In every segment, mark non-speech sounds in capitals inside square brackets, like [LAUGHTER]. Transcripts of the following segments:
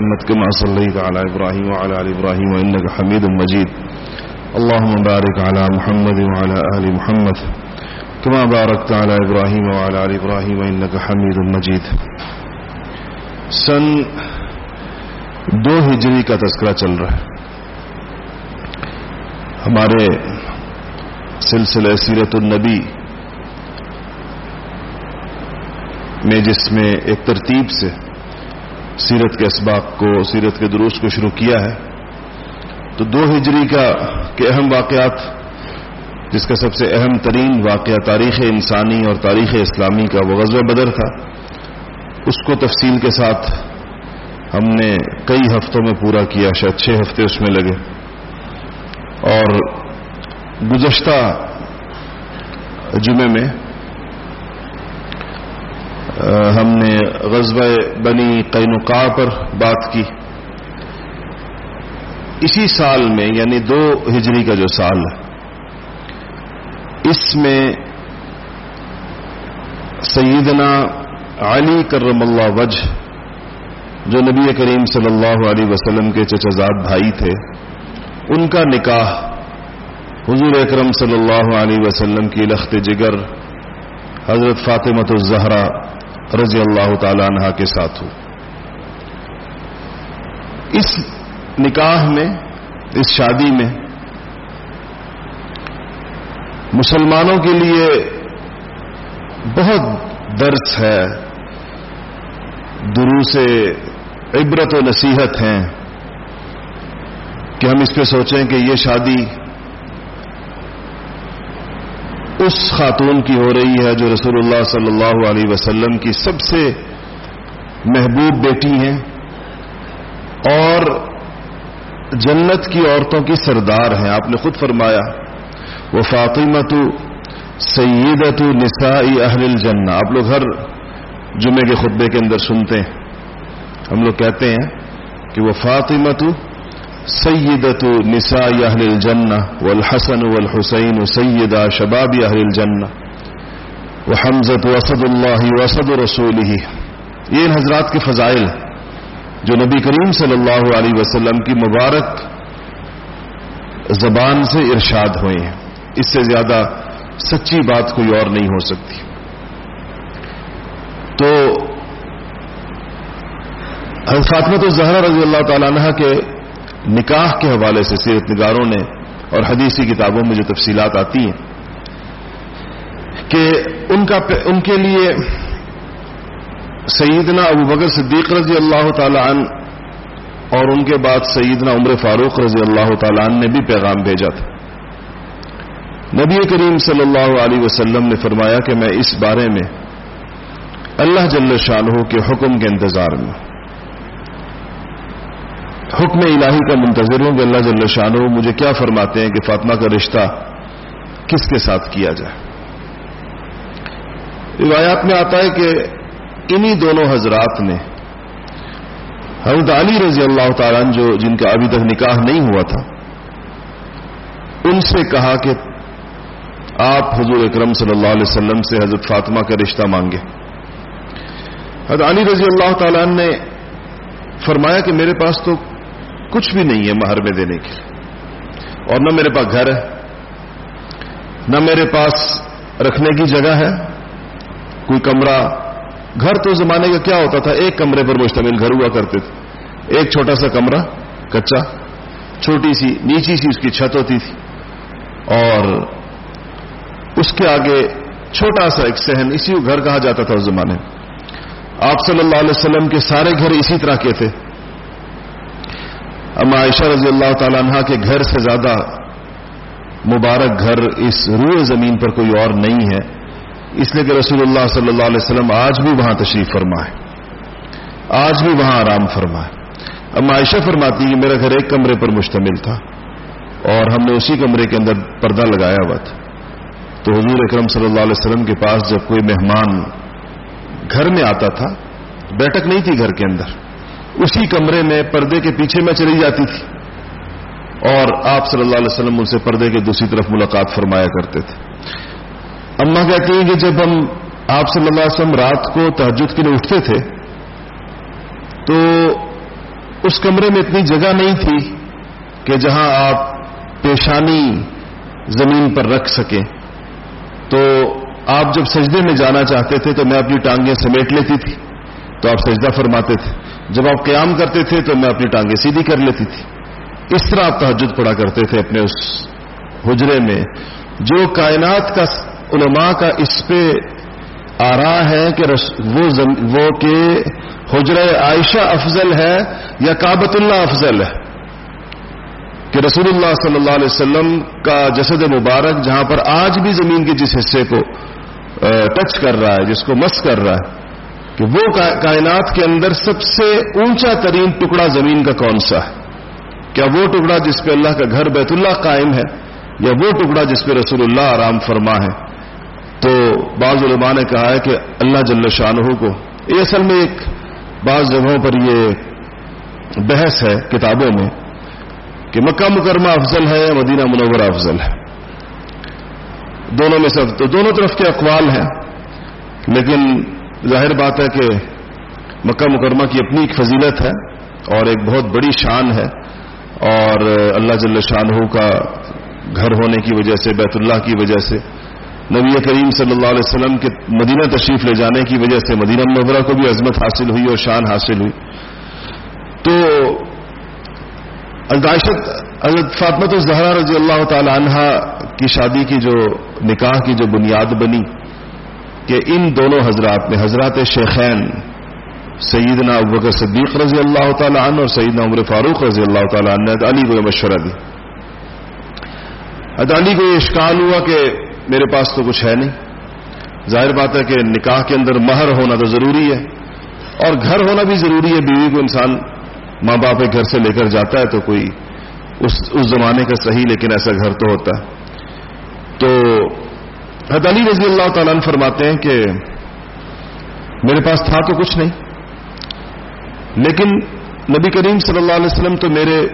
محمد كما صليت على إبراهيم وعلى آل إبراهيم إنك حميد مجيد. اللهم بارك على محمد وعلى آل محمد كما باركت على إبراهيم وعلى آل إبراهيم إنك حميد مجيد. سن دو ہجری کا تذکرہ چل رہا ہے۔ ہمارے سلسلہ سیرت النبی میں جس میں ایک ترتیب سے سیرت کے اسباق کو، سیرت کے دروس کو شروع کیا ہے۔ تو دو ہجری کا کے اہم واقعات، جس کا سب سے اہم ترین واقعہ تاریخ انسانی اور تاریخ اسلامی کا وہ غزوہ بدر تھا، اس کو تفصیل کے ساتھ ہم نے کئی ہفتوں میں پورا کیا، شاید چھ ہفتے اس میں لگے۔ اور گزشتہ جمعے میں ہم نے غزب بنی قینقاع پر بات کی۔ اسی سال میں یعنی دو ہجری کا جو سال ہے، اس میں سیدنا علی کرم اللہ وجہ، جو نبی کریم صلی اللہ علیہ وسلم کے چچزاد بھائی تھے، ان کا نکاح حضور اکرم صلی اللہ علیہ وسلم کی لخت جگر، حضرت فاطمت الزہرا رضی اللہ تعالی عنہ کے ساتھ ہو۔ اس نکاح میں، اس شادی میں مسلمانوں کے لیے بہت درس ہے۔ دروس عبرت و نصیحت ہیں کہ ہم اس پہ سوچیں کہ یہ شادی اس خاتون کی ہو رہی ہے جو رسول اللہ صلی اللہ علیہ وسلم کی سب سے محبوب بیٹی ہیں اور جنت کی عورتوں کی سردار ہیں۔ آپ نے خود فرمایا، وہ فاطمت سیدت نسائی اہل الجنہ۔ آپ لوگ ہر جمعے کے خطبے کے اندر سنتے ہیں۔ ہم لوگ کہتے ہیں کہ وہ فاطمت سیدت نساء اہل الجنہ والحسن والحسین سیدہ شباب اہل الجنہ وحمزت وسد اللہ وسد رسول یہ ان حضرات کے فضائل جو نبی کریم صلی اللہ علیہ وسلم کی مبارک زبان سے ارشاد ہوئے ہیں۔ اس سے زیادہ سچی بات کوئی اور نہیں ہو سکتی۔ تو فاطمت الزہرا رضی اللہ تعالیٰ عنہ کے نکاح کے حوالے سے سیرت نگاروں نے اور حدیثی کتابوں میں جو تفصیلات آتی ہیں کہ ان کا ان کے لیے سیدنا ابو بکر صدیق رضی اللہ تعالی عنہ اور ان کے بعد سیدنا عمر فاروق رضی اللہ تعالی عنہ نے بھی پیغام بھیجا تھا۔ نبی کریم صلی اللہ علیہ وسلم نے فرمایا کہ میں اس بارے میں اللہ جل شاہ کے حکم کے انتظار میں حکم الہی کا منتظر ہوں کہ اللہ جل شاہ مجھے کیا فرماتے ہیں کہ فاطمہ کا رشتہ کس کے ساتھ کیا جائے؟ روایات میں آتا ہے کہ انہی دونوں حضرات نے حضرت علی رضی اللہ تعالیٰ جو جن کا ابھی تک نکاح نہیں ہوا تھا، ان سے کہا کہ آپ حضور اکرم صلی اللہ علیہ وسلم سے حضرت فاطمہ کا رشتہ مانگے۔ حضرت علی رضی اللہ تعالیٰ نے فرمایا کہ میرے پاس تو کچھ بھی نہیں ہے مہر میں دینے کے لیے۔ اور نہ میرے پاس گھر ہے، نہ میرے پاس رکھنے کی جگہ ہے۔ کوئی کمرہ، گھر تو زمانے کا کیا ہوتا تھا، ایک کمرے پر مشتمل گھر ہوا کرتے تھے۔ ایک چھوٹا سا کمرہ، کچا، چھوٹی سی، نیچی سی اس کی چھت ہوتی تھی۔ اور اس کے آگے چھوٹا سا ایک سہن اسی کو گھر کہا جاتا تھا اس زمانے۔ میں آپ صلی اللہ علیہ وسلم کے سارے گھر اسی طرح کے تھے۔ اما عائشہ رضی اللہ تعالی عنہ کے گھر سے زیادہ مبارک گھر اس روئے زمین پر کوئی اور نہیں ہے، اس لیے کہ رسول اللہ صلی اللہ علیہ وسلم آج بھی وہاں تشریف فرما ہے آج بھی وہاں آرام فرما ہے اما عائشہ فرماتی کہ میرا گھر ایک کمرے پر مشتمل تھا اور ہم نے اسی کمرے کے اندر پردہ لگایا ہوا تھا۔ تو حضور اکرم صلی اللہ علیہ وسلم کے پاس جب کوئی مہمان گھر میں آتا تھا، بیٹھک نہیں تھی گھر کے اندر۔ اسی کمرے میں پردے کے پیچھے میں چلی جاتی تھی۔ اور آپ صلی اللہ علیہ وسلم ان سے پردے کے دوسری طرف ملاقات فرمایا کرتے تھے۔ اما کہتی ہیں کہ جب ہم آپ صلی اللہ علیہ وسلم رات کو تحجد کے لیے اٹھتے تھے، تو اس کمرے میں اتنی جگہ نہیں تھی کہ جہاں آپ پیشانی زمین پر رکھ سکیں۔ تو آپ جب سجدے میں جانا چاہتے تھے تو میں اپنی ٹانگیں سمیٹ لیتی تھی۔ تو آپ سجدہ فرماتے تھے۔ جب آپ قیام کرتے تھے تو میں اپنی ٹانگیں سیدھی کر لیتی تھی۔ اس طرح آپ تحجد پڑا کرتے تھے اپنے اس حجرے میں۔ جو کائنات کا علماء کا اس پہ آ رہا ہے کہ وہ کہ حجر عائشہ افضل ہے یا کابت اللہ افضل ہے۔ کہ رسول اللہ صلی اللہ علیہ وسلم کا جسد مبارک جہاں پر آج بھی زمین کے جس حصے کو ٹچ کر رہا ہے، جس کو مس کر رہا ہے۔ کہ وہ کائنات کے اندر سب سے اونچا ترین ٹکڑا زمین کا کون سا ہے؟ کیا وہ ٹکڑا جس پہ اللہ کا گھر بیت اللہ قائم ہے یا وہ ٹکڑا جس پہ رسول اللہ آرام فرما ہے؟ تو بعض علماء نے کہا ہے کہ اللہ جل شاہ کو یہ اصل میں ایک بعض جگہوں پر یہ بحث ہے کتابوں میں کہ مکہ مکرمہ افضل ہے یا مدینہ منورہ افضل ہے؟ دونوں میں سب تو دونوں طرف کے اقوال ہیں، لیکن ظاہر بات ہے کہ مکہ مکرمہ کی اپنی ایک فضیلت ہے اور ایک بہت بڑی شان ہے اور اللہ جل شاہ کا گھر ہونے کی وجہ سے، بیت اللہ کی وجہ سے، نبی کریم صلی اللہ علیہ وسلم کے مدینہ تشریف لے جانے کی وجہ سے مدینہ منورہ کو بھی عظمت حاصل ہوئی اور شان حاصل ہوئی۔ تو عائشت حضرت فاطمت الزہرا رضی اللہ تعالی عنہ کی شادی کی جو نکاح کی جو بنیاد بنی کہ ان دونوں حضرات نے حضرات شیخین سیدنا ابوبکر صدیق رضی اللہ تعالی عنہ اور سیدنا عمر فاروق رضی اللہ تعالی عنہ علی کو مشورہ دی علی کو یہ اشکال ہوا کہ میرے پاس تو کچھ ہے نہیں۔ ظاہر بات ہے کہ نکاح کے اندر مہر ہونا تو ضروری ہے اور گھر ہونا بھی ضروری ہے۔ بیوی کو انسان ماں باپ گھر سے لے کر جاتا ہے تو کوئی اس اس زمانے کا صحیح لیکن ایسا گھر تو ہوتا۔ ہے تو علی رضی اللہ تعالیٰ فرماتے ہیں کہ میرے پاس تھا تو کچھ نہیں، لیکن نبی کریم صلی اللہ علیہ وسلم تو میرے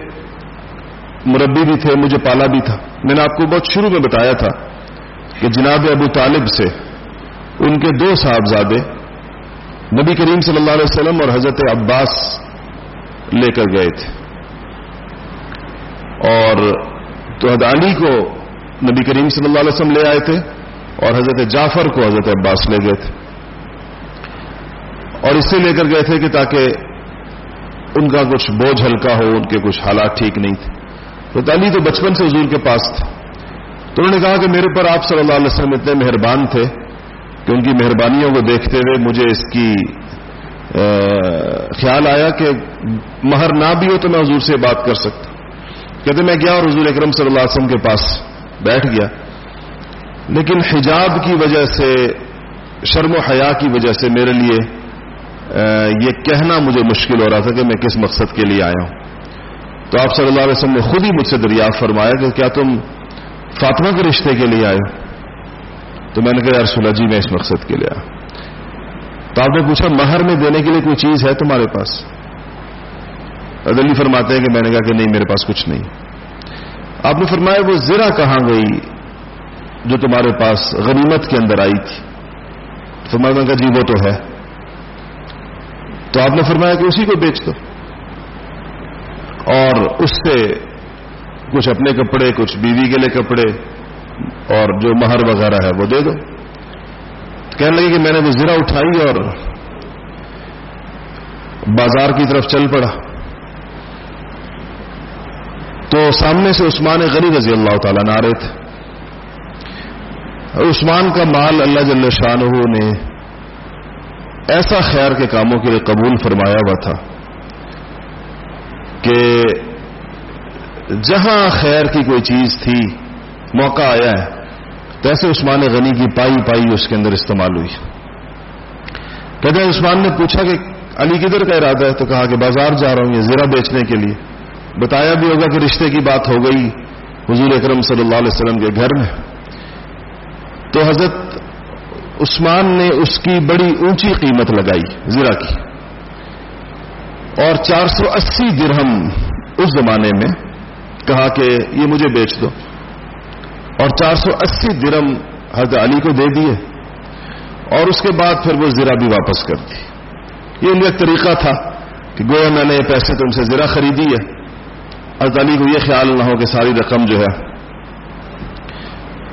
مربی بھی تھے، مجھے پالا بھی تھا۔ میں نے آپ کو بہت شروع میں بتایا تھا کہ جناب ابو طالب سے ان کے دو صاحبزادے نبی کریم صلی اللہ علیہ وسلم اور حضرت عباس لے کر گئے تھے۔ اور تو علی کو نبی کریم صلی اللہ علیہ وسلم لے آئے تھے۔ اور حضرت جعفر کو حضرت عباس لے گئے تھے۔ اور اس سے لے کر گئے تھے کہ تاکہ ان کا کچھ بوجھ ہلکا ہو، ان کے کچھ حالات ٹھیک نہیں تھے۔ تو علی تو بچپن سے حضور کے پاس تھے۔ تو انہوں نے کہا کہ میرے پر آپ صلی اللہ علیہ وسلم اتنے مہربان تھے کہ ان کی مہربانیوں کو دیکھتے ہوئے مجھے اس کی خیال آیا کہ مہر نہ بھی ہو تو میں حضور سے بات کر سکتا۔ کہتے میں گیا اور حضور اکرم صلی اللہ علیہ وسلم کے پاس بیٹھ گیا۔ لیکن حجاب کی وجہ سے، شرم و حیا کی وجہ سے میرے لیے یہ کہنا مجھے مشکل ہو رہا تھا کہ میں کس مقصد کے لیے آیا ہوں۔ تو آپ صلی اللہ علیہ وسلم نے خود ہی مجھ سے دریافت فرمایا کہ کیا تم فاطمہ کے رشتے کے لیے آئے تو میں نے کہا، یار سلح جی میں اس مقصد کے لیے آیا تو آپ نے پوچھا، مہر میں دینے کے لیے کوئی چیز ہے تمہارے پاس؟ عدلی فرماتے ہیں کہ میں نے کہا کہ نہیں، میرے پاس کچھ نہیں۔ آپ نے فرمایا، وہ زرا کہاں گئی؟ جو تمہارے پاس غنیمت کے اندر آئی تھی۔ فرمایا کہا جی وہ تو ہے۔ تو آپ نے فرمایا کہ اسی کو بیچ دو۔ اور اس سے کچھ اپنے کپڑے، کچھ بیوی کے لیے کپڑے اور جو مہر وغیرہ ہے وہ دے دو۔ کہنے لگے کہ میں نے وہ زرا اٹھائی اور بازار کی طرف چل پڑا۔ تو سامنے سے عثمان غریب رضی اللہ تعالیٰ نہ رہے تھے۔ عثمان کا مال اللہ جل شاہ نے ایسا خیر کے کاموں کے لیے قبول فرمایا ہوا تھا کہ جہاں خیر کی کوئی چیز تھی، موقع آیا ہے، تو ایسے عثمان غنی کی پائی پائی اس کے اندر استعمال ہوئی۔ کہتے ہیں، عثمان نے پوچھا کہ علی کدھر کا ارادہ ہے؟ تو کہا کہ بازار جا رہا ہوں یہ زیرہ بیچنے کے لیے۔ بتایا بھی ہوگا کہ رشتے کی بات ہو گئی، حضور اکرم صلی اللہ علیہ وسلم کے گھر میں۔ تو حضرت عثمان نے اس کی بڑی اونچی قیمت لگائی زیرہ کی اور چار سو اسی درہم اس زمانے میں کہا کہ یہ مجھے بیچ دو اور چار سو اسی درم حضرت علی کو دے دیے اور اس کے بعد پھر وہ زرا بھی واپس کر دی۔ یہ ان کا طریقہ تھا کہ گویا میں نے یہ پیسے تم سے زرا خریدی ہے۔ اور علی کو یہ خیال نہ ہو کہ ساری رقم جو ہے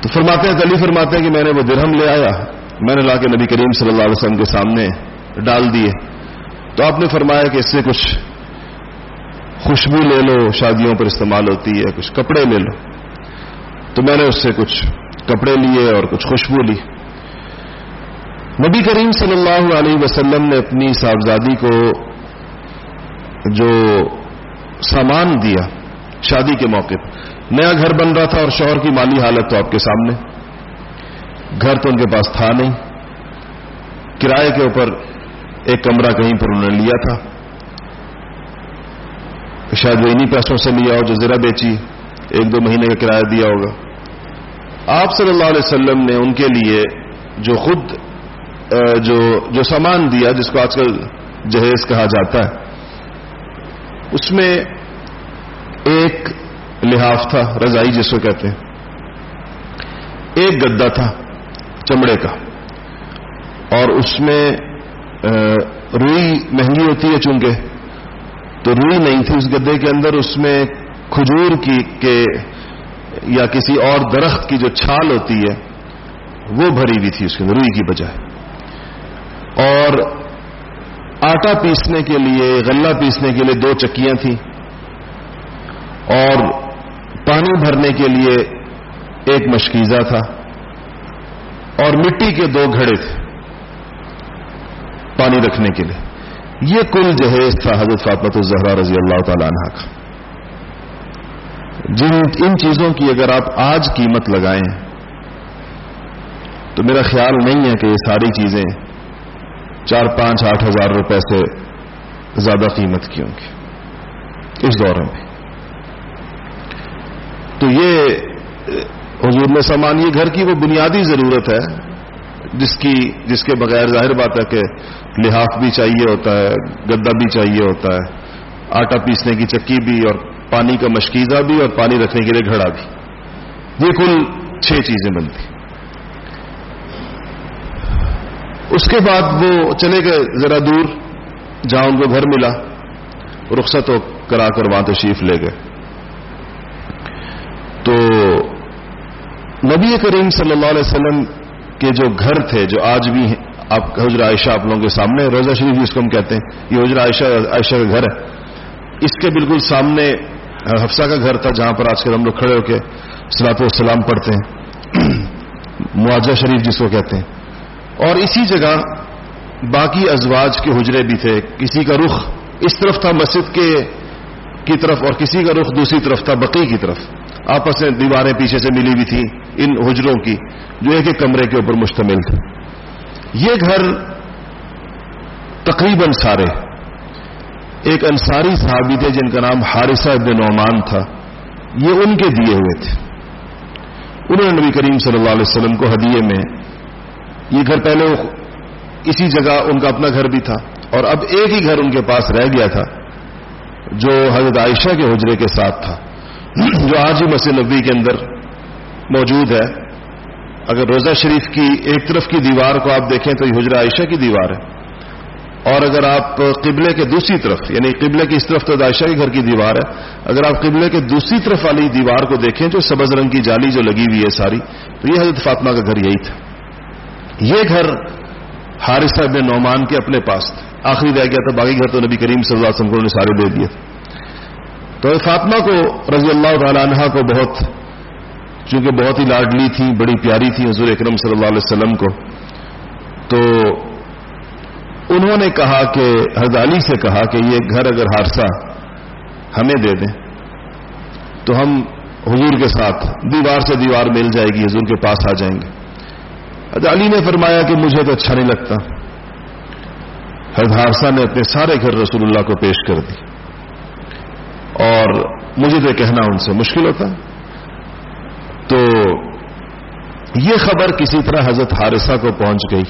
تو فرماتے ہیں، علی فرماتے ہیں کہ میں نے وہ درہم لے آیا، میں نے لا کے نبی کریم صلی اللہ علیہ وسلم کے سامنے ڈال دیے۔ تو آپ نے فرمایا کہ اس سے کچھ خوشبو لے لو، شادیوں پر استعمال ہوتی ہے، کچھ کپڑے لے لو۔ تو میں نے اس سے کچھ کپڑے لیے اور کچھ خوشبو لی۔ نبی کریم صلی اللہ علیہ وسلم نے اپنی صاحبزادی کو جو سامان دیا شادی کے موقع نیا گھر بن رہا تھا اور شوہر کی مالی حالت تو آپ کے سامنے۔ گھر تو ان کے پاس تھا نہیں۔ کرائے کے اوپر ایک کمرہ کہیں پر انہوں نے لیا تھا۔ شاید وہ انہیں پیسوں سے لیا ہو جو ذرا بیچی، ایک دو مہینے کا کرایہ دیا ہوگا۔ آپ صلی اللہ علیہ وسلم نے ان کے لیے جو خود جو جو سامان دیا، جس کو آج کل جہیز کہا جاتا ہے، اس میں ایک لحاف تھا، رضائی جس کو کہتے ہیں۔ ایک گدا تھا چمڑے کا، اور اس میں روئی مہنگی ہوتی ہے چونکہ، تو روئی نہیں تھی اس گدے کے اندر، اس میں کھجور کی، کے، یا کسی اور درخت کی جو چھال ہوتی ہے، وہ بھری ہوئی تھی اس کے اندر، روئی کی بجائے۔ اور آٹا پیسنے کے لیے، غلہ پیسنے کے لیے دو چکیاں تھیں، اور پانی بھرنے کے لیے ایک مشکیزہ تھا اور مٹی کے دو گھڑے تھے پانی رکھنے کے لیے۔ یہ کل جہیز تھا حضرت فاطمت الزہرا رضی اللہ تعالی عنہ کا۔ جن، ان چیزوں کی اگر آپ آج قیمت لگائیں، تو میرا خیال نہیں ہے کہ یہ ساری چیزیں چار، پانچ، آٹھ ہزار روپے سے زیادہ قیمت کی ہوں گی۔ اس دور میں۔ تو یہ، حضور میں سامان یہ گھر کی وہ بنیادی ضرورت ہے، جس کی، جس کے بغیر ظاہر بات ہے کہ لحاف بھی چاہیے ہوتا ہے، گدا بھی چاہیے ہوتا ہے، آٹا پیسنے کی چکی بھی اور پانی کا مشکیزہ بھی اور پانی رکھنے کے لیے گھڑا بھی۔ یہ کل چھ چیزیں بنتی۔ اس کے بعد وہ چلے گئے، ذرا دور، جہاں ان کو گھر ملا، رخصت ہو کرا کر وہاں تشریف لے گئے۔ تو نبی کریم صلی اللہ علیہ وسلم کے جو گھر تھے، جو آج بھی آپ حضر عائشہ آپ لوگوں کے سامنے روزہ شریف جس کو ہم کہتے ہیں، یہ حضر عائشہ عائشہ کا گھر ہے۔ اس کے بالکل سامنے حفصہ کا گھر تھا، جہاں پر آج کل ہم لوگ کھڑے ہو کے سلاط و السلام پڑھتے ہیں۔ [CLEARS THROAT] معاوضہ شریف جس کو کہتے ہیں۔ اور اسی جگہ باقی ازواج کے حجرے بھی تھے۔ کسی کا رخ اس طرف تھا مسجد کے، کی طرف، اور کسی کا رخ دوسری طرف تھا بقی کی طرف۔ آپس میں دیواریں پیچھے سے ملی ہوئی تھی ان حجروں کی، جو ایک ایک کمرے کے اوپر مشتمل تھے۔ یہ گھر تقریباً سارے، ایک انصاری صحابی تھے جن کا نام حارثہ ابن نعمان تھا، یہ ان کے دیے ہوئے تھے۔ انہوں نے نبی کریم صلی اللہ علیہ وسلم کو ہدیے میں، یہ گھر پہلے اسی جگہ ان کا اپنا گھر بھی تھا، اور اب ایک ہی گھر ان کے پاس رہ گیا تھا، جو حضرت عائشہ کے حجرے کے ساتھ تھا۔ جو آج ہی مسجد نبی کے اندر موجود ہے، اگر روزہ شریف کی ایک طرف کی دیوار کو آپ دیکھیں تو یہ حجرہ عائشہ کی دیوار ہے۔ اور اگر آپ قبلے کے دوسری طرف یعنی قبلے کی اس طرف تو عائشہ کے گھر کی دیوار ہے، اگر آپ قبلے کے دوسری طرف والی دیوار کو دیکھیں جو سبز رنگ کی جالی جو لگی ہوئی ہے ساری، تو یہ حضرت فاطمہ کا گھر یہی تھا۔ یہ گھر حارثہ ابن نعمان کے اپنے پاس تھے آخری رہ گیا تھا، باقی گھر تو نبی کریم صلی اللہ علیہ وسلم نے سارے دے دیے تھے۔ تو فاطمہ کو رضی اللہ تعالی عنہ کو بہت، چونکہ بہت ہی لاڈلی تھی، بڑی پیاری تھی حضور اکرم صلی اللہ علیہ وسلم کو، تو انہوں نے کہا کہ، حضرت علی سے کہا کہ یہ گھر اگر حادثہ ہمیں دے دیں، تو ہم حضور کے ساتھ دیوار سے دیوار مل جائے گی، حضور کے پاس آ جائیں گے۔ حضرت علی نے فرمایا کہ مجھے تو اچھا نہیں لگتا۔ حضرت حادثہ نے اپنے سارے گھر رسول اللہ کو پیش کر دی۔ اور مجھے تو کہنا ان سے مشکل ہوتا۔ تو یہ خبر کسی طرح حضرت حارثہ کو پہنچ گئی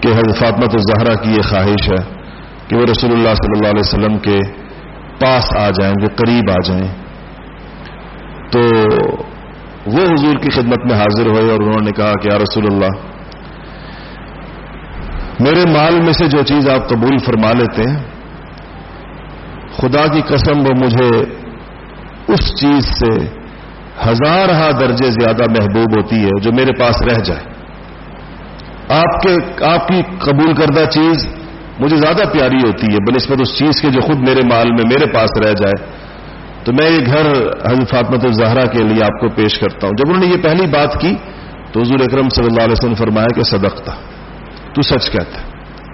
کہ حضرت فاطمت الزہرا کی یہ خواہش ہے کہ وہ رسول اللہ صلی اللہ علیہ وسلم کے پاس آ جائیں وہ قریب آ جائیں۔ تو وہ حضور کی خدمت میں حاضر ہوئے اور انہوں نے کہا کہ یا رسول اللہ، میرے مال میں سے جو چیز آپ قبول فرما لیتے ہیں خدا کی قسم وہ مجھے اس چیز سے ہزار درجے زیادہ محبوب ہوتی ہے جو میرے پاس رہ جائے۔ آپ کے آپ کی قبول کردہ چیز مجھے زیادہ پیاری ہوتی ہے، بنسبت اس چیز کے جو خود میرے مال میں میرے پاس رہ جائے۔ تو میں یہ گھر حضرت فاطمت الزہرا کے لیے آپ کو پیش کرتا ہوں۔ جب انہوں نے یہ پہلی بات کی تو حضور اکرم صلی اللہ علیہ وسلم فرمایا کہ صدق تھا۔ تو سچ کہتا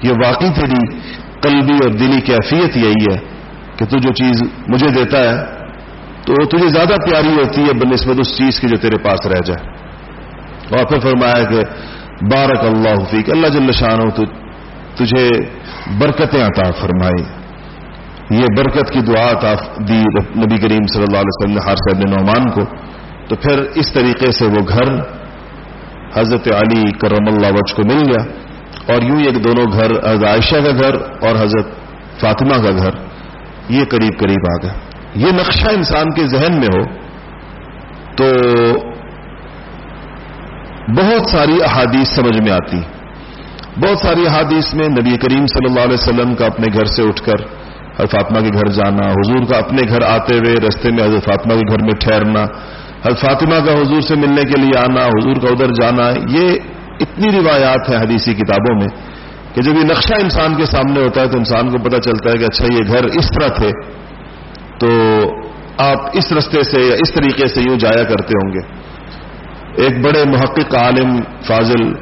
یہ واقعی تیری قلبی اور دلی کیفیت یہی ہے کہ تو جو چیز مجھے دیتا ہے، تو تجھے زیادہ پیاری ہوتی ہے بنسبت اس چیز کی جو تیرے پاس رہ جائے۔ اور پھر فرمایا کہ بارک اللہ فیق اللہ جل شان ہو تجھے برکتیں عطا فرمائی۔ یہ برکت کی دعا عطا دی نبی کریم صلی اللہ علیہ وسلم نے ہار صاحب نعمان کو۔ تو پھر اس طریقے سے وہ گھر حضرت علی کرم اللہ وج کو مل گیا۔ اور یوں ایک دونوں گھر، حضرت عائشہ کا گھر اور حضرت فاطمہ کا گھر۔ یہ قریب قریب آ گئے۔ یہ نقشہ انسان کے ذہن میں ہو تو بہت ساری احادیث سمجھ میں آتی۔ بہت ساری احادیث میں نبی کریم صلی اللہ علیہ وسلم کا اپنے گھر سے اٹھ کر حضرت فاطمہ کے گھر جانا، حضور کا اپنے گھر آتے ہوئے رستے میں حضرت فاطمہ کے گھر میں ٹھہرنا، حضرت فاطمہ کا حضور سے ملنے کے لیے آنا، حضور کا ادھر جانا، یہ اتنی روایات ہیں حدیثی کتابوں میں کہ جب یہ نقشہ انسان کے سامنے ہوتا ہے تو انسان کو پتہ چلتا ہے کہ اچھا یہ گھر اس طرح تھے، تو آپ اس رستے سے یا اس طریقے سے یوں جایا کرتے ہوں گے۔ ایک بڑے محقق عالم فاضل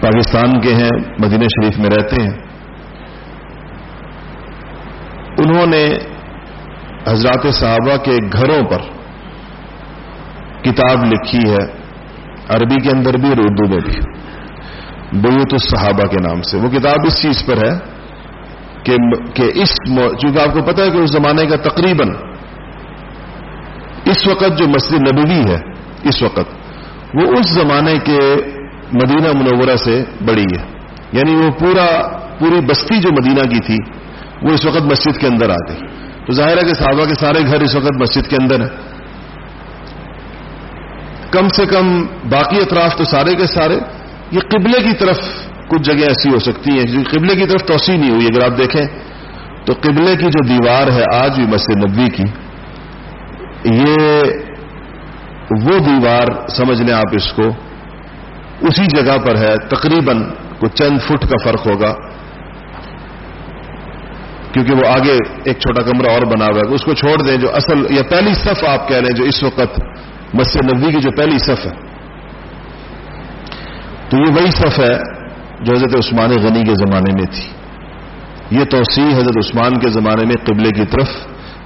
پاکستان کے ہیں، مدینہ شریف میں رہتے ہیں۔ انہوں نے حضرات صحابہ کے گھروں پر کتاب لکھی ہے، عربی کے اندر بھی اور اردو میں بھی۔ بیوت الصحابہ کے نام سے۔ وہ کتاب اس چیز پر ہے کہ اس چونکہ آپ کو پتا ہے کہ اس زمانے کا تقریباً اس وقت جو مسجد نبوی ہے، اس وقت وہ اس زمانے کے مدینہ منورہ سے بڑی ہے۔ یعنی وہ پورا پوری بستی جو مدینہ کی تھی، وہ اس وقت مسجد کے اندر آ گئی۔ تو ظاہر ہے کہ صحابہ کے سارے گھر اس وقت مسجد کے اندر ہیں۔ کم سے کم باقی اطراف تو سارے کے سارے یہ قبلے کی طرف کچھ جگہ ایسی ہو سکتی ہیں قبلے کی طرف توسیع نہیں ہوئی، اگر آپ دیکھیں تو قبلے کی جو دیوار ہے آج بھی مسجد نبوی کی، یہ وہ دیوار سمجھ لیں آپ اس کو اسی جگہ پر ہے، تقریباً کچھ چند فٹ کا فرق ہوگا، کیونکہ وہ آگے ایک چھوٹا کمرہ اور بنا ہوا ہے، اس کو چھوڑ دیں جو اصل یا پہلی صف آپ کہہ لیں جو اس وقت مسجد نبوی کی جو پہلی صف ہے۔ تو یہ وہی صف ہے جو حضرت عثمان غنی کے زمانے میں تھی۔ یہ توسیع حضرت عثمان کے زمانے میں قبلے کی طرف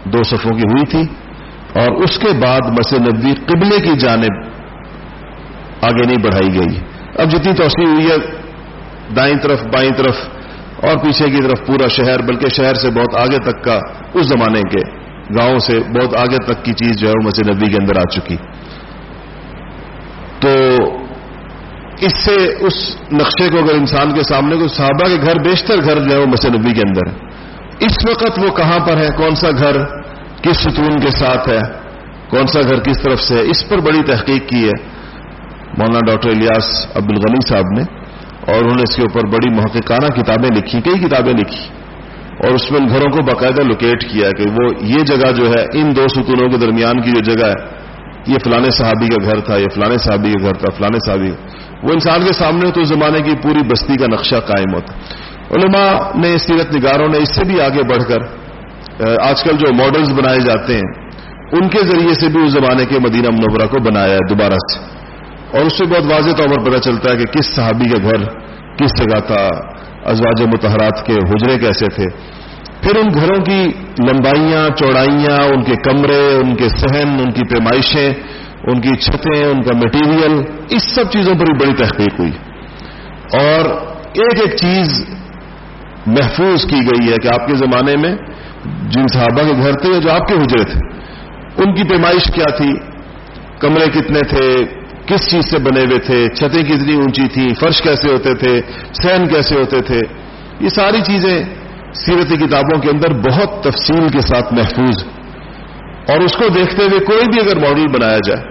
دو صفوں کی ہوئی تھی اور اس کے بعد مسجد نبوی قبلے کی جانب آگے نہیں بڑھائی گئی۔ اب جتنی توسیع ہوئی ہے، دائیں طرف، بائیں طرف اور پیچھے کی طرف پورا شہر، بلکہ شہر سے بہت آگے تک کا اس زمانے کے گاؤں سے بہت آگے تک کی چیز جو ہے وہ مسجد نبی کے اندر آ چکی تو اس سے اس نقشے کو اگر انسان کے سامنے کو صحابہ کے گھر بیشتر گھر جو ہے وہ مسجد نبی کے اندر ہے۔ اس وقت وہ کہاں پر ہے؟ کون سا گھر کس ستون کے ساتھ ہے؟ کون سا گھر کس طرف سے ہے؟ اس پر بڑی تحقیق کی ہے مولانا ڈاکٹر الیاس عبدالغنی صاحب نے اور انہوں نے اس کے اوپر بڑی محققانہ کتابیں لکھی، کئی کتابیں لکھی اور اس میں ان گھروں کو باقاعدہ لوکیٹ کیا کہ وہ یہ جگہ جو ہے، ان دو ستونوں کے درمیان کی جو جگہ ہے، یہ فلانے صحابی کا گھر تھا، یہ فلانے صحابی کا گھر تھا فلانے صحابی وہ انسان کے سامنے تو زمانے کی پوری بستی کا نقشہ قائم ہوتا علماء نے سیرت نگاروں نے اس سے بھی آگے بڑھ کر آج کل جو ماڈلز بنائے جاتے ہیں، ان کے ذریعے سے بھی اس زمانے کے مدینہ منورہ کو بنایا ہے دوبارہ سے۔ اور اس سے بہت واضح طور پر پتہ چلتا ہے کہ کس صحابی کا گھر، کس جگہ تھا، ازواج متحرات کے حجرے کیسے تھے۔ پھر ان گھروں کی لمبائیاں، چوڑائیاں، ان کے کمرے، ان کے صحن، ان کی پیمائشیں ان کی چھتیں، ان کا مٹیریل اس سب چیزوں پر بھی بڑی تحقیق ہوئی۔ اور ایک ایک چیز محفوظ کی گئی ہے کہ آپ کے زمانے میں جن صحابہ کے گھر تھے جو آپ کے حجرے تھے، ان کی پیمائش کیا تھی؟ کمرے کتنے تھے؟ کس چیز سے بنے ہوئے تھے؟ چھتیں کتنی اونچی تھیں؟ فرش کیسے ہوتے تھے؟ سین کیسے ہوتے تھے؟ یہ ساری چیزیں سیرت کتابوں کے اندر بہت تفصیل کے ساتھ محفوظ اور اس کو دیکھتے ہوئے کوئی بھی اگر ماڈل بنایا جائے،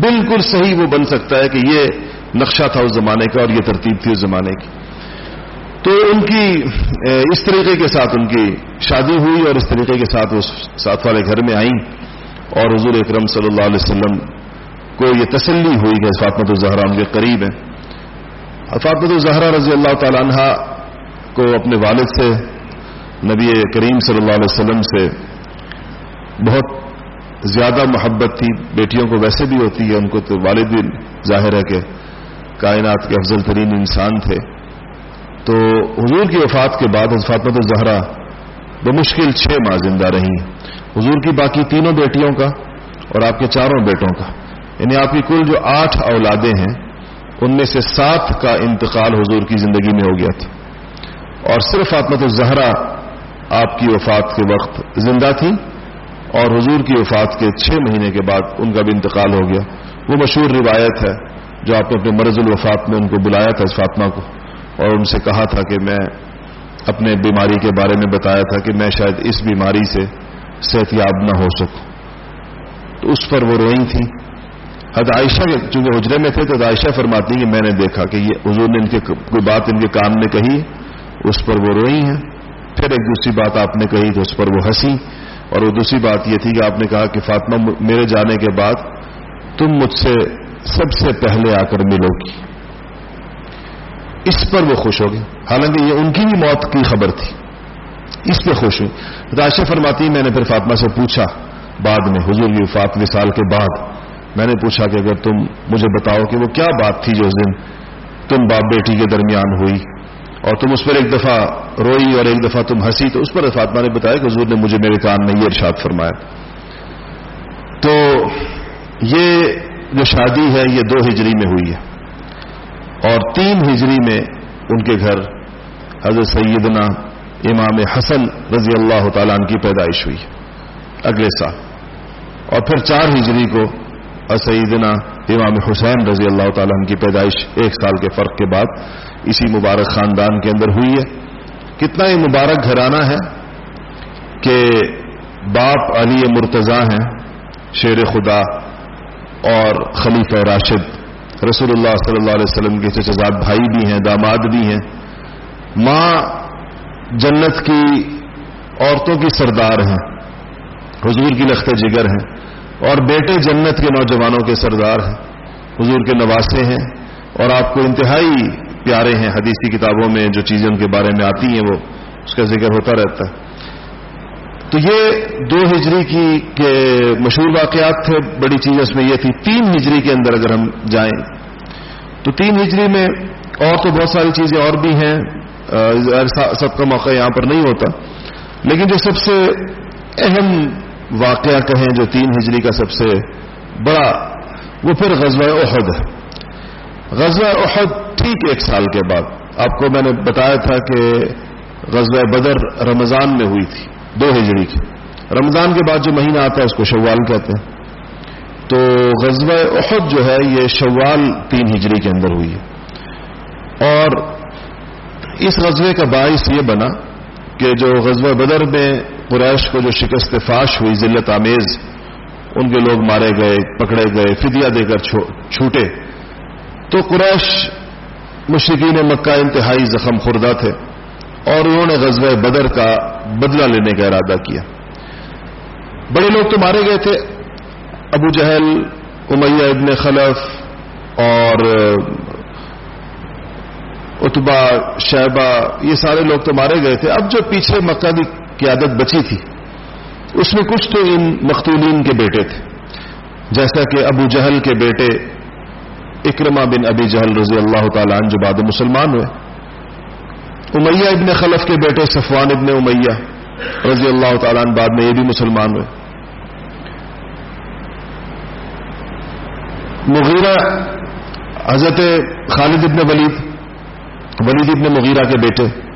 بالکل صحیح وہ بن سکتا ہے کہ یہ نقشہ تھا اس زمانے کا اور یہ ترتیب تھی اس زمانے کی۔ تو ان کی اس طریقے کے ساتھ ان کی شادی ہوئی اور اس طریقے کے ساتھ وہ ساتھ والے گھر میں آئیں اور حضور اکرم صلی اللہ علیہ وسلم کو یہ تسلی ہوئی کہ فاطمت الزہرا ان کے قریب ہیں۔ فاطمت الزہرا رضی اللہ تعالی عنہ کو اپنے والد سے، نبی کریم صلی اللہ علیہ وسلم سے بہت زیادہ محبت تھی، بیٹیوں کو ویسے بھی ہوتی ہے، ان کو تو والد بھی ظاہر ہے کہ کائنات کے افضل ترین انسان تھے۔ تو حضور کی وفات کے بعد فاطمت الزہرا بمشکل چھ ماہ زندہ رہی۔ حضور کی باقی تینوں بیٹیوں کا اور آپ کے چاروں بیٹوں کا۔ یعنی آپ کی کل جو آٹھ اولادیں ہیں، ان میں سے سات کا انتقال حضور کی زندگی میں ہو گیا تھا۔ اور صرف فاطمت الزہرا آپ کی وفات کے وقت زندہ تھی اور حضور کی وفات کے چھ مہینے کے بعد ان کا بھی انتقال ہو گیا۔ وہ مشہور روایت ہے جو آپ نے اپنے مرض الوفات میں ان کو بلایا تھا، اس فاطمہ کو۔ اور ان سے کہا تھا کہ میں اپنے بیماری کے بارے میں بتایا تھا کہ میں شاید اس بیماری سے صحت یاب نہ ہو سکوں۔ تو اس پر وہ روئی تھی حد عائشہ کے چونکہ حجرے میں تھے تو عائشہ فرماتی کہ میں نے دیکھا کہ یہ حضور نے ان کے کوئی بات ان کے کان میں کہی، اس پر وہ روئی ہیں۔ پھر ایک دوسری بات آپ نے کہی تو اس پر وہ ہنسی۔ اور وہ دوسری بات یہ تھی کہ آپ نے کہا کہ فاطمہ میرے جانے کے بعد تم مجھ سے سب سے پہلے آ کر ملو گی۔ اس پر وہ خوش ہوگی حالانکہ یہ ان کی بھی موت کی خبر تھی۔ اس پہ خوش ہوئی راشا فرماتی میں نے پھر فاطمہ سے پوچھا بعد میں، حضور کی وفات سال کے بعد۔ میں نے پوچھا کہ اگر تم مجھے بتاؤ کہ وہ کیا بات تھی جو اس دن تم باپ بیٹی کے درمیان ہوئی؟ اور تم اس پر ایک دفعہ روئی اور ایک دفعہ تم ہنسی، تو اس پر فاطمہ نے بتایا کہ حضور نے مجھے میرے کان میں یہ ارشاد فرمایا۔ تو یہ جو شادی ہے، یہ دو ہجری میں ہوئی ہے۔ اور تین ہجری میں ان کے گھر حضرت سیدنا امام حسن رضی اللہ تعالیٰ عنہ کی پیدائش ہوئی اگلے سال۔ اور پھر چار ہجری کو سیدنا امام حسین رضی اللہ تعالیٰ عنہ کی پیدائش ایک سال کے فرق کے بعد اسی مبارک خاندان کے اندر ہوئی ہے۔ کتنا یہ مبارک گھرانہ ہے کہ باپ علی مرتضی ہیں، شیر خدا اور خلیفہ راشد۔ رسول اللہ صلی اللہ علیہ وسلم کے چچزاد بھائی بھی ہیں، داماد بھی ہیں۔ ماں جنت کی عورتوں کی سردار ہیں، حضور کی لخت جگر ہیں۔ اور بیٹے جنت کے نوجوانوں کے سردار ہیں، حضور کے نواسے ہیں، اور آپ کو انتہائی پیارے ہیں حدیثی کتابوں میں جو چیزیں ان کے بارے میں آتی ہیں، وہ اس کا ذکر ہوتا رہتا ہے۔ تو یہ دو ہجری کی کے مشہور واقعات تھے، بڑی چیز اس میں یہ تھی، تین ہجری کے اندر اگر ہم جائیں۔ تو تین ہجری میں اور تو بہت ساری چیزیں اور بھی ہیں سب کا موقع یہاں پر نہیں ہوتا۔ لیکن جو سب سے اہم واقعہ کہیں جو تین ہجری کا سب سے بڑا، وہ پھر غزوہ احد ہے۔ غزوہ احد ٹھیک ایک سال کے بعد۔ آپ کو میں نے بتایا تھا کہ غزوہ بدر رمضان میں ہوئی تھی، دو ہجڑی کی۔ رمضان کے بعد جو مہینہ آتا ہے، اس کو شوال کہتے ہیں۔ تو غزوہ احد جو ہے، یہ شوال تین ہجری کے اندر ہوئی ہے۔ اور اس غزوے کا باعث یہ بنا کہ جو غزوہ بدر میں قریش کو جو شکست فاش ہوئی، ذلت آمیز، ان کے لوگ مارے گئے، پکڑے گئے، فدیہ دے کر چھوٹے۔ تو قریش مشرقین مکہ انتہائی زخم خوردہ تھے اور انہوں نے غزوہ بدر کا بدلہ لینے کا ارادہ کیا۔ بڑے لوگ تو مارے گئے تھے۔ ابو جہل، امیہ ابن خلف اور اتبا شہبہ یہ سارے لوگ تو مارے گئے تھے۔ اب جو پیچھے مکہ کی قیادت بچی تھی۔ اس میں کچھ تو ان مختولین کے بیٹے تھے، جیسا کہ ابو جہل کے بیٹے اکرما بن ابی جہل رضی اللہ تعالیٰ عنہ جو بعد مسلمان ہوئے۔ امیہ ابن خلف کے بیٹے صفوان ابن امیہ رضی اللہ تعالیٰ عنہ بعد میں یہ بھی مسلمان ہوئے۔ مغیرہ حضرت خالد ابن ولید ولید ابن مغیرہ کے بیٹے۔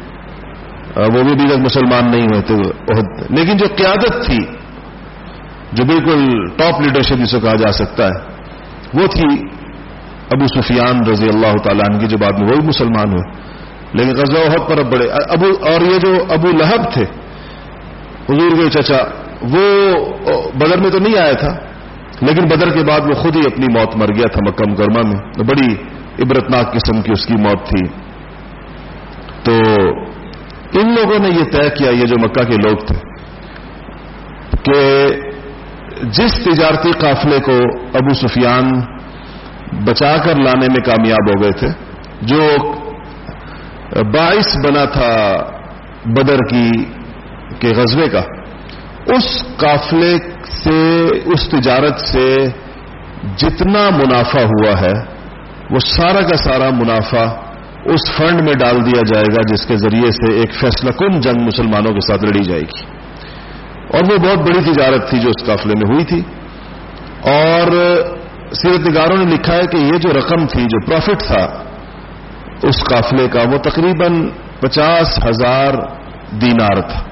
وہ بھی ابھی تک مسلمان نہیں ہوئے تھے لیکن جو قیادت تھی، جو بالکل ٹاپ لیڈرشپ جسے کہا جا سکتا ہے، وہ تھی ابو سفیان رضی اللہ تعالیٰ عنہ کی، جو بعد میں وہ بھی مسلمان ہوئے۔ لیکن غزہ حق پر اب بڑے۔ ابو، اور یہ جو ابو لہب تھے، حضور کے چچا، وہ بدر میں تو نہیں آیا تھا، لیکن بدر کے بعد وہ خود ہی اپنی موت مر گیا تھا مکہ مکرمہ میں۔ بڑی عبرتناک قسم کی اس کی موت تھی۔ تو ان لوگوں نے یہ طے کیا، یہ جو مکہ کے لوگ تھے، کہ جس تجارتی قافلے کو ابو سفیان بچا کر لانے میں کامیاب ہو گئے تھے، جو باعث بنا تھا بدر کی، کے غزبے کا، اس قافلے سے، اس تجارت سے جتنا منافع ہوا ہے، وہ سارا کا سارا منافع اس فنڈ میں ڈال دیا جائے گا جس کے ذریعے سے ایک فیصلہ کن جنگ مسلمانوں کے ساتھ لڑی جائے گی۔ اور وہ بہت بڑی تجارت تھی جو اس قافلے میں ہوئی تھی۔ اور سیرت نگاروں نے لکھا ہے کہ یہ جو رقم تھی، جو پروفٹ تھا، اس قافلے کا وہ تقریباً پچاس ہزار دینار تھا۔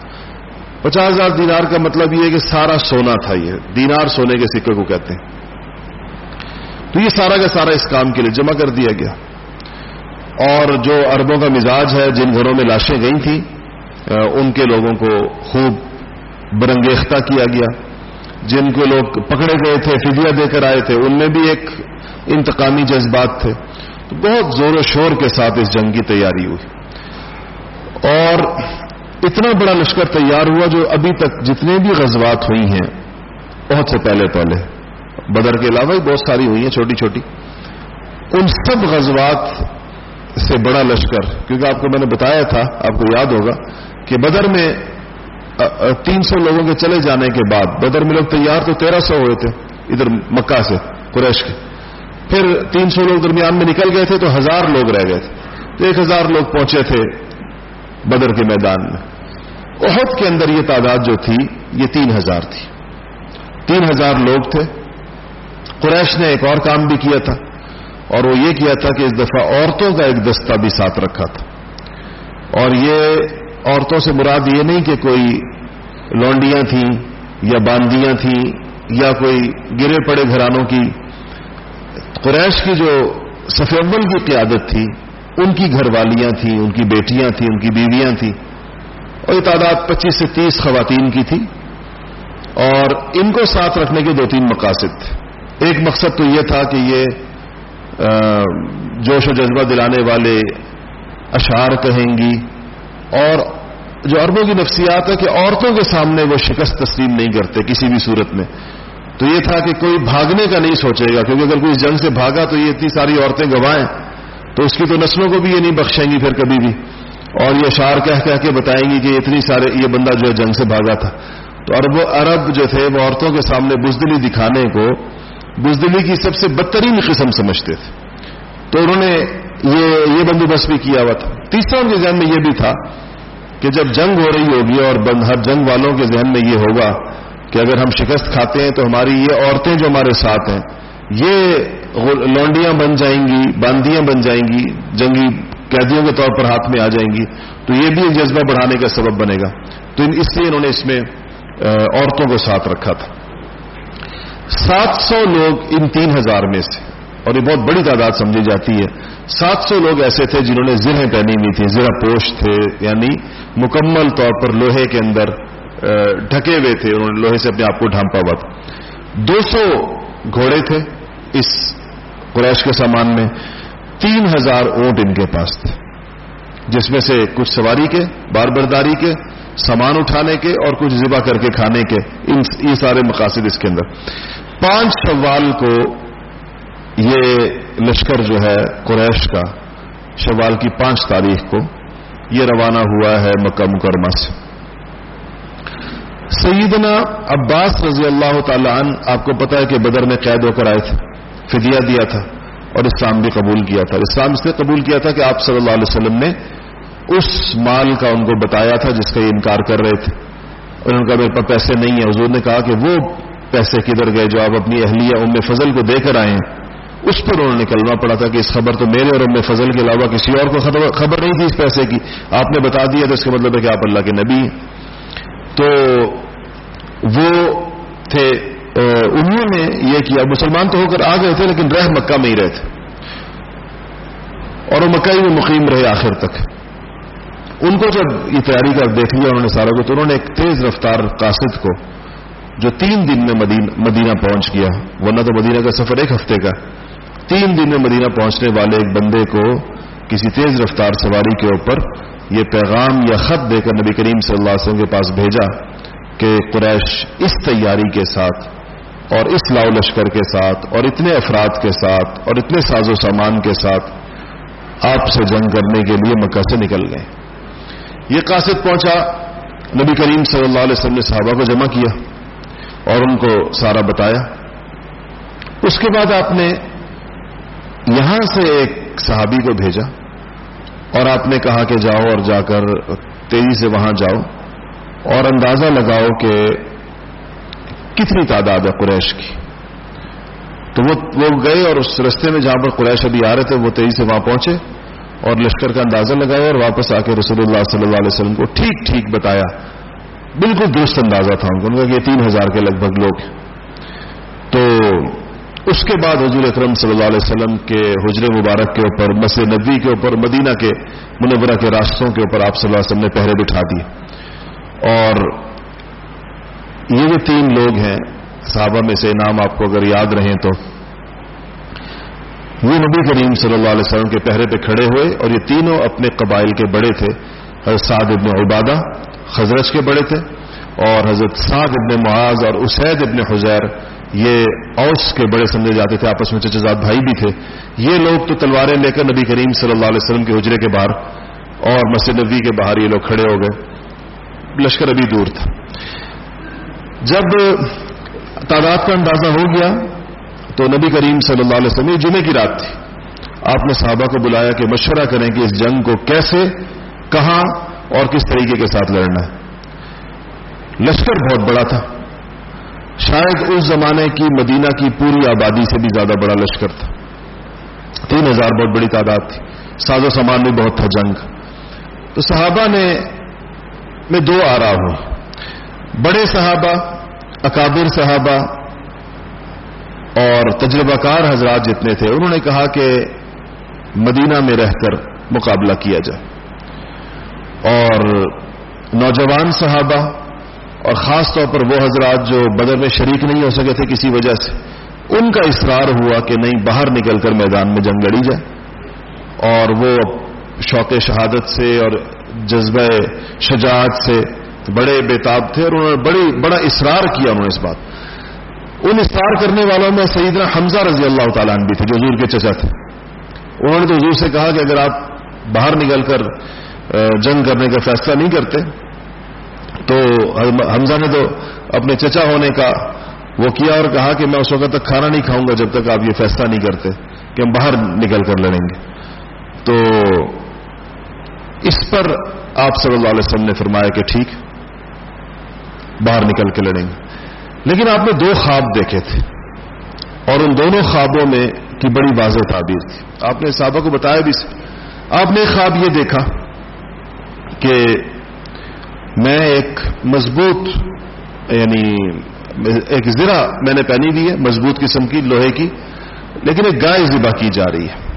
پچاس ہزار دینار کا مطلب یہ ہے کہ سارا سونا تھا یہ۔ دینار سونے کے سکے کو کہتے ہیں۔ تو یہ سارا کا سارا اس کام کے لیے جمع کر دیا گیا۔ اور جو اربوں کا مزاج ہے، جن گھروں میں لاشیں گئی تھیں ان کے لوگوں کو خوب برنگیختہ کیا گیا۔ جن کو لوگ پکڑے گئے تھے، فدیہ دے کر آئے تھے، ان میں بھی ایک انتقامی جذبات تھے۔ تو بہت زور و شور کے ساتھ اس جنگ کی تیاری ہوئی۔ اور اتنا بڑا لشکر تیار ہوا جو ابھی تک جتنے بھی غزوات ہوئی ہیں، بہت سے پہلے پہلے، بدر کے علاوہ ہی بہت ساری ہوئی ہیں، چھوٹی چھوٹی۔ ان سب غزوات سے بڑا لشکر، کیونکہ آپ کو میں نے بتایا تھا، آپ کو یاد ہوگا، کہ بدر میں تین سو لوگوں کے چلے جانے کے بعد، بدر میں لوگ تیار تو تیرہ سو ہوئے تھے، ادھر مکہ سے، قریش کے۔ پھر تین سو لوگ درمیان میں نکل گئے تھے، تو ہزار لوگ رہ گئے تھے۔ تو ایک ہزار لوگ پہنچے تھے بدر کے میدان میں۔ عہد کے اندر یہ تعداد جو تھی، یہ تین ہزار تھی۔ تین ہزار لوگ تھے۔ قریش نے ایک اور کام بھی کیا تھا۔ اور وہ یہ کیا تھا کہ اس دفعہ عورتوں کا ایک دستہ بھی ساتھ رکھا تھا۔ اور یہ عورتوں سے مراد یہ نہیں کہ کوئی لونڈیاں تھیں یا باندیاں تھیں یا کوئی گرے پڑے گھرانوں کی۔ قریش کی جو سفیول کی قیادت تھی، ان کی گھر والیاں تھیں، ان کی بیٹیاں تھیں، ان کی بیویاں تھیں۔ اور یہ تعداد پچیس سے تیس خواتین کی تھی۔ اور ان کو ساتھ رکھنے کے دو تین مقاصد تھے۔ ایک مقصد تو یہ تھا کہ یہ جوش و جذبہ دلانے والے اشعار کہیں گی اور جو عربوں کی نفسیات ہے کہ عورتوں کے سامنے وہ شکست تسلیم نہیں کرتے کسی بھی صورت میں۔ تو یہ تھا کہ کوئی بھاگنے کا نہیں سوچے گا، کیونکہ اگر کوئی جنگ سے بھاگا تو یہ اتنی ساری عورتیں گوائیں تو اس کی تو نسلوں کو بھی یہ نہیں بخشیں گی پھر کبھی بھی۔ اور یہ اشار کہہ کہہ کے بتائیں گی کہ اتنی سارے، یہ بندہ جو ہے جنگ سے بھاگا تھا۔ تو عرب عرب جو تھے وہ عورتوں کے سامنے بزدلی دکھانے کو بزدلی کی سب سے بدترین قسم سمجھتے تھے۔ تو انہوں نے یہ یہ بندوبست بھی کیا ہوا تھا۔ تیسرا ان کے ذہن میں یہ بھی تھا کہ جب جنگ ہو رہی ہوگی اور ہر جنگ والوں کے ذہن میں یہ ہوگا کہ اگر ہم شکست کھاتے ہیں تو ہماری یہ عورتیں جو ہمارے ساتھ ہیں، یہ لونڈیاں بن جائیں گی، باندیاں بن جائیں گی، جنگی قیدیوں کے طور پر ہاتھ میں آ جائیں گی۔ تو یہ بھی ایک جذبہ بڑھانے کا سبب بنے گا۔ تو اس لیے انہوں نے اس میں عورتوں کو ساتھ رکھا تھا۔ سات سو لوگ ان تین ہزار میں سے، اور یہ بہت بڑی تعداد سمجھی جاتی ہے، سات سو لوگ ایسے تھے جنہوں نے زرہیں پہنی ہوئی تھی زرہ پوش تھے یعنی مکمل طور پر لوہے کے اندر ڈھکے ہوئے تھے، انہوں نے لوہے سے اپنے آپ کو ڈھانپا ہوا تھا۔ دو سو گھوڑے تھے اس قریش کے سامان میں، تین ہزار اونٹ ان کے پاس تھے، جس میں سے کچھ سواری کے، بار برداری کے، سامان اٹھانے کے، اور کچھ ذبح کر کے کھانے کے یہ سارے مقاصد اس کے اندر۔ پانچ سوال کو یہ لشکر جو ہے قریش کا، شوال کی پانچ تاریخ کو یہ روانہ ہوا ہے مکہ مکرمہ سے۔ سیدنا عباس رضی اللہ تعالی عنہ، آپ کو پتا ہے کہ بدر میں قید ہو کر آئے تھے، فدیہ دیا تھا اور اسلام بھی قبول کیا تھا۔ اسلام اس نے قبول کیا تھا کہ آپ صلی اللہ علیہ وسلم نے اس مال کا ان کو بتایا تھا جس کا یہ انکار کر رہے تھے۔ اور ان کا میرے پاس پیسے نہیں ہیں۔ حضور نے کہا کہ وہ پیسے کدھر گئے جو آپ اپنی اہلیہ ام فضل کو دے کر آئے اس پر انہوں نے نکلنا پڑا تھا کہ اس خبر تو میرے اور ام فضل کے علاوہ کسی اور کو خبر نہیں تھی اس پیسے کی۔ آپ نے بتا دیا تو اس کا مطلب ہے کہ آپ اللہ کے نبی تو وہ تھے انہوں نے یہ کیا۔ مسلمان تو ہو کر آ گئے تھے لیکن رہ مکہ میں ہی رہے تھے۔ اور وہ مکہ ہی میں مقیم رہے آخر تک۔ ان کو جب یہ تیاری کر دیکھ لیا انہوں نے سارا کو تو انہوں نے ایک تیز رفتار قاصد کو جو تین دن میں مدینہ پہنچ گیا، ورنہ تو مدینہ کا سفر ایک ہفتے کا۔ تین دن میں مدینہ پہنچنے والے ایک بندے کو کسی تیز رفتار سواری کے اوپر یہ پیغام یا خط دے کر نبی کریم صلی اللہ علیہ وسلم کے پاس بھیجا کہ قریش اس تیاری کے ساتھ اور اس لاؤ لشکر کے ساتھ اور اتنے افراد کے ساتھ اور اتنے ساز و سامان کے ساتھ آپ سے جنگ کرنے کے لیے مکہ سے نکل گئے۔ یہ قاصد پہنچا، نبی کریم صلی اللہ علیہ وسلم نے صحابہ کو جمع کیا۔ اور ان کو سارا بتایا۔ اس کے بعد آپ نے یہاں سے ایک صحابی کو بھیجا اور آپ نے کہا کہ جاؤ اور جا کر تیزی سے وہاں جاؤ اور اندازہ لگاؤ کہ کتنی تعداد ہے قریش کی۔ تو وہ گئے اور اس رستے میں جہاں پر قریش ابھی آ رہے تھے وہ تیزی سے وہاں پہنچے اور لشکر کا اندازہ لگایا اور واپس آ کے رسول اللہ صلی اللہ علیہ وسلم کو ٹھیک ٹھیک بتایا۔ بالکل درست اندازہ تھا ان کو یہ تین ہزار کے لگ بھگ لوگ۔ تو اس کے بعد حضور اکرم صلی اللہ علیہ وسلم کے حجر مبارک کے اوپر، مسجد نبی کے اوپر، مدینہ کے منورہ کے راستوں کے اوپر آپ صلی اللہ علیہ وسلم نے پہرے بٹھا دیے۔ اور یہ جو تین لوگ ہیں، صحابہ میں سے نام آپ کو اگر یاد رہیں تو، یہ نبی کریم صلی اللہ علیہ وسلم کے پہرے پہ کھڑے ہوئے اور یہ تینوں اپنے قبائل کے بڑے تھے، حضرت سعد ابن عبادہ خزرج کے بڑے تھے اور حضرت سعد ابن معاذ اور اسید ابن حزیر یہ اوس کے بڑے سمجھے جاتے تھے، آپس میں چچزاد بھائی بھی تھے۔ یہ لوگ تو تلواریں لے کر نبی کریم صلی اللہ علیہ وسلم کے حجرے کے باہر اور مسجد نبی کے باہر یہ لوگ کھڑے ہو گئے۔ لشکر ابھی دور تھا۔ جب تعداد کا اندازہ ہو گیا تو نبی کریم صلی اللہ علیہ وسلم، یہ جمعے کی رات تھی۔ آپ نے صحابہ کو بلایا کہ مشورہ کریں کہ اس جنگ کو کیسے، کہاں اور کس طریقے کے ساتھ لڑنا ہے؟ لشکر بہت بڑا تھا۔ شاید اس زمانے کی مدینہ کی پوری آبادی سے بھی زیادہ بڑا لشکر تھا۔ تین ہزار بہت بڑی تعداد تھی۔ ساز و سامان بھی بہت تھا جنگ۔ تو صحابہ نے میں دو آرا ہوئی بڑے صحابہ، اکابر صحابہ اور تجربہ کار حضرات جتنے تھے، انہوں نے کہا کہ مدینہ میں رہ کر مقابلہ کیا جائے۔ اور نوجوان صحابہ اور خاص طور پر وہ حضرات جو بدر میں شریک نہیں ہو سکے تھے کسی وجہ سے، ان کا اصرار ہوا کہ نہیں، باہر نکل کر میدان میں جنگ لڑی جائے۔ اور وہ شوق شہادت سے اور جذبہ شجاعت سے بڑے بےتاب تھے اور انہوں نے بڑی، بڑا اصرار کیا انہوں نے اس بات۔ ان اصرار کرنے والوں میں سیدنا حمزہ رضی اللہ تعالیٰ بھی تھے، جو حضور کے چچا تھے۔ انہوں نے تو حضور سے کہا کہ اگر آپ باہر نکل کر جنگ کرنے کا فیصلہ نہیں کرتے۔ تو حمزہ نے تو اپنے چچا ہونے کا وہ کیا اور کہا کہ میں اس وقت تک کھانا نہیں کھاؤں گا جب تک آپ یہ فیصلہ نہیں کرتے کہ ہم باہر نکل کر لڑیں گے۔ تو اس پر آپ صلی اللہ علیہ وسلم نے فرمایا کہ ٹھیک، باہر نکل کے لڑیں گے۔ لیکن آپ نے دو خواب دیکھے تھے اور ان دونوں خوابوں میں کی بڑی واضح تعبیر تھی۔ آپ نے صحابہ کو بتایا بھی۔ آپ نے ایک خواب یہ دیکھا کہ میں ایک مضبوط یعنی ایک زرا میں نے پہنی دی ہے، مضبوط قسم کی، لوہے کی، لیکن ایک گائے ذبح کی جا رہی ہے۔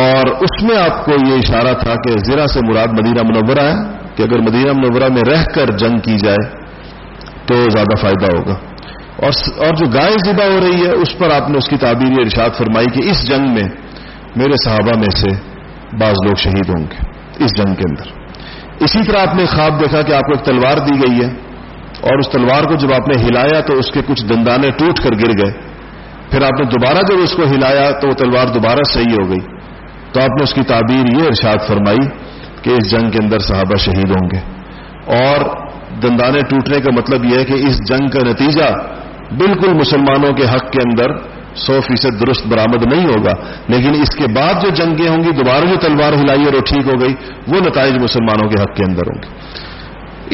اور اس میں آپ کو یہ اشارہ تھا کہ زرا سے مراد مدینہ منورہ ہے کہ اگر مدینہ منورہ میں رہ کر جنگ کی جائے تو زیادہ فائدہ ہوگا۔ اور جو گائے ذبح ہو رہی ہے، اس پر آپ نے اس کی تعبیر ارشاد فرمائی کہ اس جنگ میں میرے صحابہ میں سے بعض لوگ شہید ہوں گے۔ اس جنگ کے اندر۔ اسی طرح آپ نے خواب دیکھا کہ آپ کو ایک تلوار دی گئی ہے اور اس تلوار کو جب آپ نے ہلایا تو اس کے کچھ دندانے ٹوٹ کر گر گئے۔ پھر آپ نے دوبارہ جب اس کو ہلایا تو وہ تلوار دوبارہ صحیح ہو گئی۔ تو آپ نے اس کی تعبیر یہ ارشاد فرمائی کہ اس جنگ کے اندر صحابہ شہید ہوں گے۔ اور دندانے ٹوٹنے کا مطلب یہ ہے کہ اس جنگ کا نتیجہ بالکل مسلمانوں کے حق کے اندر سو فیصد درست برامد نہیں ہوگا۔ لیکن اس کے بعد جو جنگیں ہوں گی، دوبارہ جو تلوار ہلائی اور وہ ٹھیک ہو گئی، وہ نتائج مسلمانوں کے حق کے اندر ہوں گے۔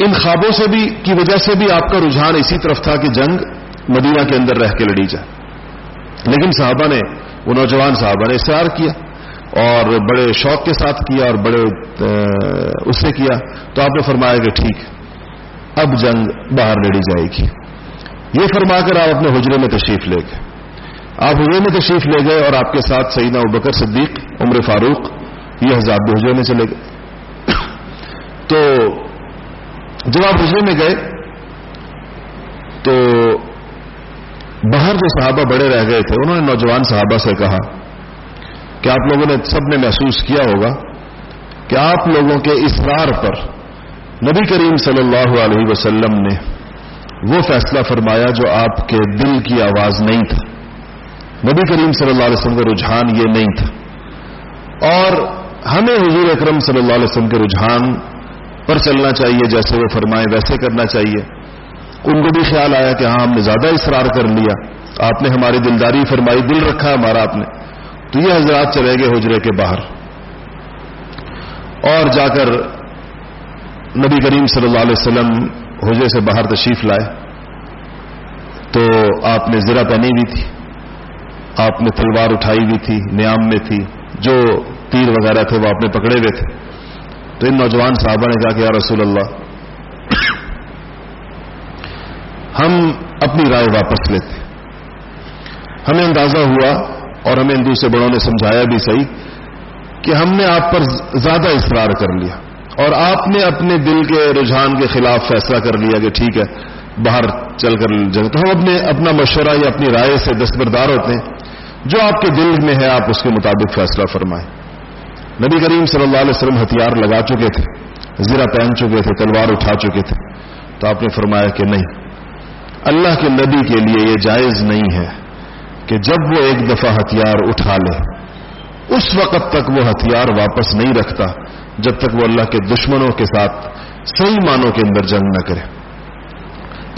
ان خوابوں سے بھی، کی وجہ سے بھی آپ کا رجحان اسی طرف تھا کہ جنگ مدینہ کے اندر رہ کے لڑی جائے۔ لیکن صحابہ نے، وہ نوجوان صحابہ نے اصرار کیا اور بڑے شوق کے ساتھ کیا اور بڑے اس سے کیا۔ تو آپ نے فرمایا کہ ٹھیک، اب جنگ باہر لڑی جائے گی۔ یہ فرما کر آپ اپنے حجرے میں تشریف لے گئے۔ آپ حجرے میں تشریف لے گئے اور آپ کے ساتھ سعیدہ ابکر صدیق، عمر فاروق، یہ حضاب بھی میں چلے گئے۔ تو جب آپ حجرے میں گئے، تو باہر جو صحابہ بڑے رہ گئے تھے، انہوں نے نوجوان صحابہ سے کہا کہ آپ لوگوں نے سب نے محسوس کیا ہوگا کہ آپ لوگوں کے اسرار پر نبی کریم صلی اللہ علیہ وسلم نے وہ فیصلہ فرمایا جو آپ کے دل کی آواز نہیں تھا نبی کریم صلی اللہ علیہ وسلم کا رجحان یہ نہیں تھا۔ اور ہمیں حضور اکرم صلی اللہ علیہ وسلم کے رجحان پر چلنا چاہیے، جیسے وہ فرمائے ویسے کرنا چاہیے۔ ان کو بھی خیال آیا کہ ہاں ہم نے زیادہ اصرار کر لیا۔ آپ نے ہماری دلداری فرمائی، دل رکھا ہمارا آپ نے۔ تو یہ حضرات چلے گئے حجرے کے باہر۔ اور جا کر نبی کریم صلی اللہ علیہ وسلم حجرے سے باہر تشریف لائے۔ تو آپ نے زرا پہنی ہوئی تھی۔ آپ نے تلوار اٹھائی ہوئی تھی، نیام میں تھی، جو تیر وغیرہ تھے وہ آپ نے پکڑے ہوئے تھے۔ تو ان نوجوان صاحبہ نے کہا کہ یا رسول اللہ، ہم اپنی رائے واپس لیتے۔ ہمیں اندازہ ہوا اور ہمیں ان دوسرے بڑوں نے سمجھایا بھی صحیح کہ ہم نے آپ پر زیادہ اصرار کر لیا اور آپ نے اپنے دل کے رجحان کے خلاف فیصلہ کر لیا کہ ٹھیک ہے، باہر چل کر جائیں تو ہم اپنے اپنا مشورہ یا اپنی رائے سے دستبردار ہوتے۔ ہیں جو آپ کے دل میں ہے، آپ اس کے مطابق فیصلہ فرمائیں۔ نبی کریم صلی اللہ علیہ وسلم ہتھیار لگا چکے تھے، زیرہ پہن چکے تھے، تلوار اٹھا چکے تھے۔ تو آپ نے فرمایا کہ نہیں، اللہ کے نبی کے لیے یہ جائز نہیں ہے کہ جب وہ ایک دفعہ ہتھیار اٹھا لے، اس وقت تک وہ ہتھیار واپس نہیں رکھتا جب تک وہ اللہ کے دشمنوں کے ساتھ صحیح معنوں کے اندر جنگ نہ کرے۔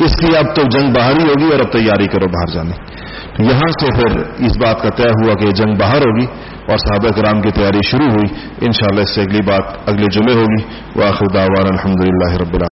اس لیے اب تو جنگ باہر ہی ہوگی اور اب تیاری کرو باہر جانے۔ یہاں سے پھر اس بات کا طے ہوا کہ جنگ باہر ہوگی اور صحابہ کرام کی تیاری شروع ہوئی۔ انشاءاللہ اس سے اگلی بات اگلے جمعے ہوگی۔ واخر دعوان الحمد للہ رب اللہ